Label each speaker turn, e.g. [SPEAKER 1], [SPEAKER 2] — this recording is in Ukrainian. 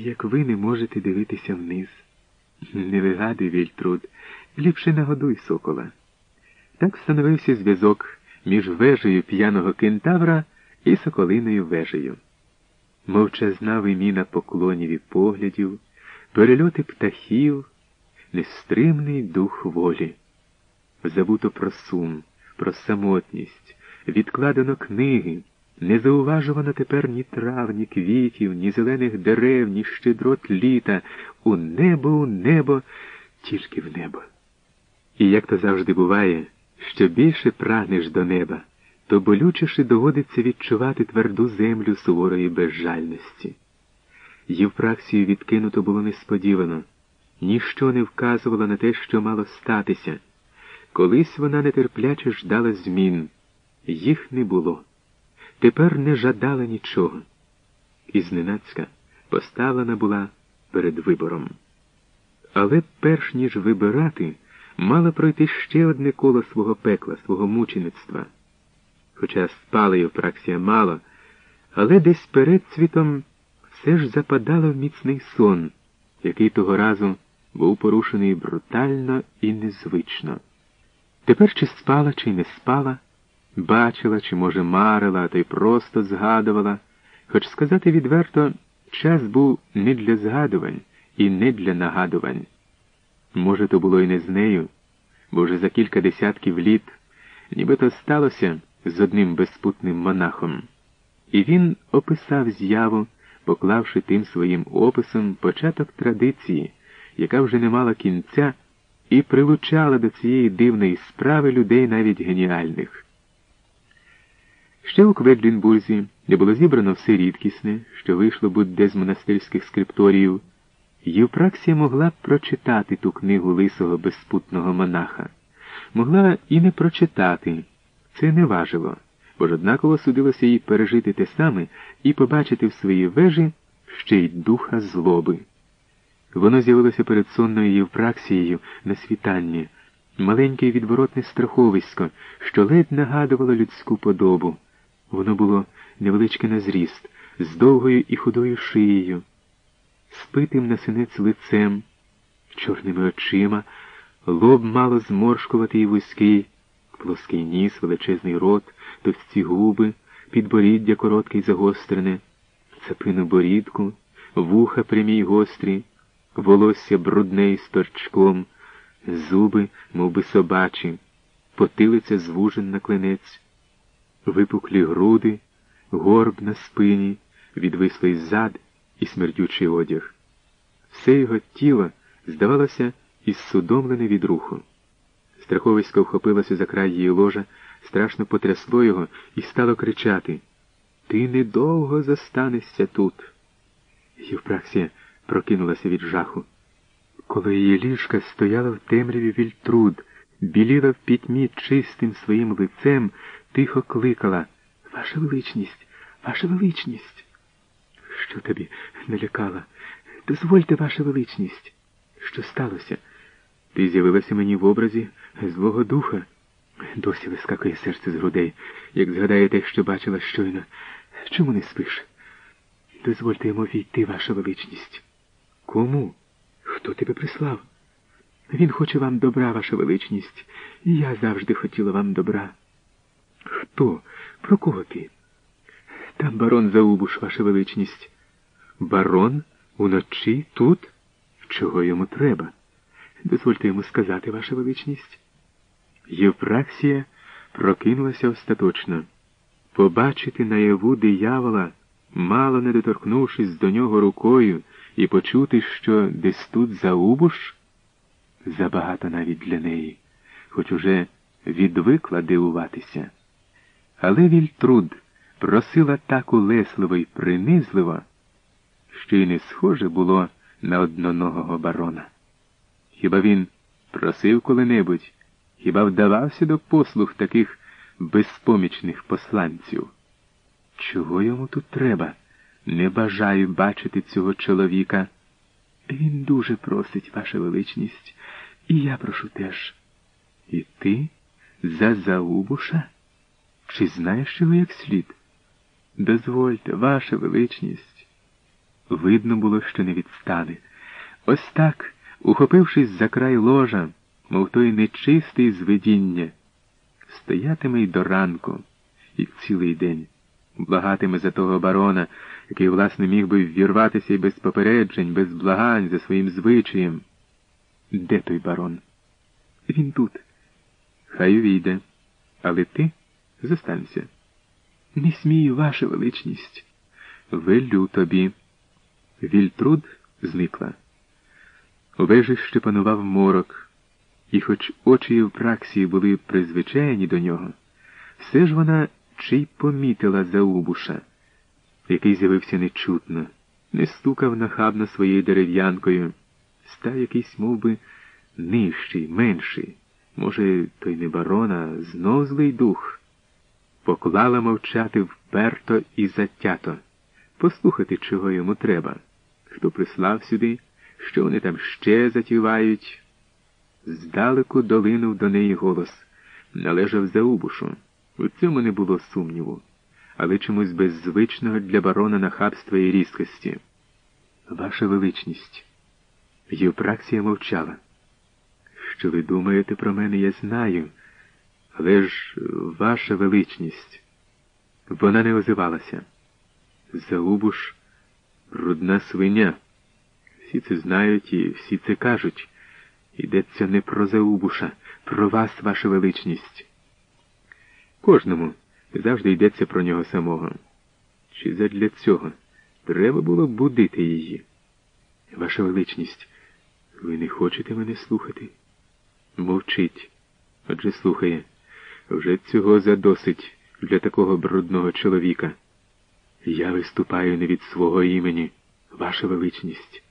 [SPEAKER 1] як ви не можете дивитися вниз. Не вигадуй, Вільтруд, ліпше нагодуй сокола. Так встановився зв'язок між вежею п'яного кентавра і соколиною вежею. Мовчазна виміна поклонів і поглядів, перельоти птахів, нестримний дух волі. Забуто про сум, про самотність, відкладено книги, не зауважувано тепер ні трав, ні квітів, ні зелених дерев, ні щедрот літа, у небо, у небо, тільки в небо. І як то завжди буває, що більше прагнеш до неба, то болючіше доводиться відчувати тверду землю суворої безжальності. Євпраксію відкинуто було несподівано, ніщо не вказувало на те, що мало статися. Колись вона нетерпляче ждала змін, їх не було. Тепер не жадала нічого. І зненацька поставлена була перед вибором. Але перш ніж вибирати, мала пройти ще одне коло свого пекла, свого мучеництва. Хоча спала Євпраксія мало, але десь перед цвітом все ж западала в міцний сон, який того разу був порушений брутально і незвично. Тепер чи спала, чи не спала, бачила, чи, може, марила, а то й просто згадувала, хоч сказати відверто, час був не для згадувань і не для нагадувань. Може, то було і не з нею, бо вже за кілька десятків літ нібито сталося з одним безпутним монахом. І він описав з'яву, поклавши тим своїм описом початок традиції, яка вже не мала кінця, і прилучала до цієї дивної справи людей навіть геніальних. Ще у Кведлінбурзі, де було зібрано все рідкісне, що вийшло будь-де з монастирських скрипторіїв, Євпраксія могла б прочитати ту книгу лисого безпутного монаха. Могла і не прочитати. Це не важило, бо ж однаково судилося їй пережити те саме і побачити в своїй вежі ще й духа злоби. Воно з'явилося перед сонною Євпраксією на світанні, маленьке відворотне страховисько, що ледь нагадувало людську подобу. Воно було невеличке на зріст, з довгою і худою шиєю, спитим на синець лицем, чорними очима, лоб мало зморшкуватий і вузький, плоский ніс, величезний рот, товсті губи, підборіддя коротке й загострене, цапину борідку, вуха прямі й гострі, волосся брудне й з торчком, зуби, мов би собачі, потилиця звужен на клинець випуклі груди, горб на спині, відвислий зад і смердючий одяг. Все його тіло, здавалося, ізсудомлене від руху. Страховисько вхопилося за край її ложа, страшно потрясло його і стало кричати Ти недовго застанешся тут. Євпраксія прокинулася від жаху. Коли її ліжка стояла в темряві вільтруд, біліла в пітьмі чистим своїм лицем, тихо кликала Ваша величність, ваша величність. Що тобі не лякала? Дозвольте, ваша величність. Що сталося? Ти з'явилася мені в образі злого духа. Досі вискакує серце з грудей, як згадає те, що бачила щойно. Чому не спиш? Дозвольте йому війти, ваша величність. Кому? Хто тебе прислав? Він хоче вам добра, ваша величність, і я завжди хотіла вам добра. Хто? Про кого ти? Там барон Заубуш, ваша величність. Барон? Уночі тут? Чого йому треба? Дозвольте йому сказати, ваша величність. Євпраксія прокинулася остаточно. Побачити наяву диявола, мало не доторкнувшись до нього рукою, і почути, що десь тут Заубуш? Забагато навіть для неї, хоч уже відвикла дивуватися. Але Вільтруд просила так улесливо й принизливо, що й не схоже було на одноногого барона. Хіба він просив коли-небудь, хіба вдавався до послуг таких безпомічних посланців? Чого йому тут треба? Не бажаю бачити цього чоловіка. Він дуже просить, ваша величність, і я прошу теж. І ти за Заубуша? Чи знаєш його як слід? Дозвольте, ваша величність. видно було, що не відстане. Ось так, ухопившись за край ложа, мов той нечистий з видіння, стоятиме й до ранку, і цілий день, благатиме за того барона, який, власне, міг би ввірватися й без попереджень, без благань за своїм звичаєм. Де той барон? Він тут. Хай увійде, але ти зостанься. Не смію, ваша величність. Велю тобі. Вільтруд зникла. У вежищі панував морок, і хоч очі в праксі були призвичайні до нього, все ж вона чи й помітила Заубуша, який з'явився нечутно, не стукав нахабно своєю дерев'янкою, став якийсь мов би, нижчий, менший. Може, той не барон, а знов злий дух. Поклала мовчати вперто і затято, послухати, чого йому треба, хто прислав сюди, що вони там ще затівають. Здалеку долинув до неї голос, належав Заубушу. У цьому не було сумніву, але чомусь беззвичного для барона нахабства і різкості. Ваша величність. Євпраксія мовчала. Що ви думаєте про мене, я знаю, але ж ваша величність. Вона не озивалася. Заубуш брудна свиня. Всі це знають і всі це кажуть. Йдеться не про Заубуша, про вас, ваша величність. Кожному завжди йдеться про нього самого. Чи задля цього треба було будити її? Ваша величність, ви не хочете мене слухати? Мовчить. Отже слухає. Вже цього задосить для такого брудного чоловіка. Я виступаю не від свого імені, ваша величність.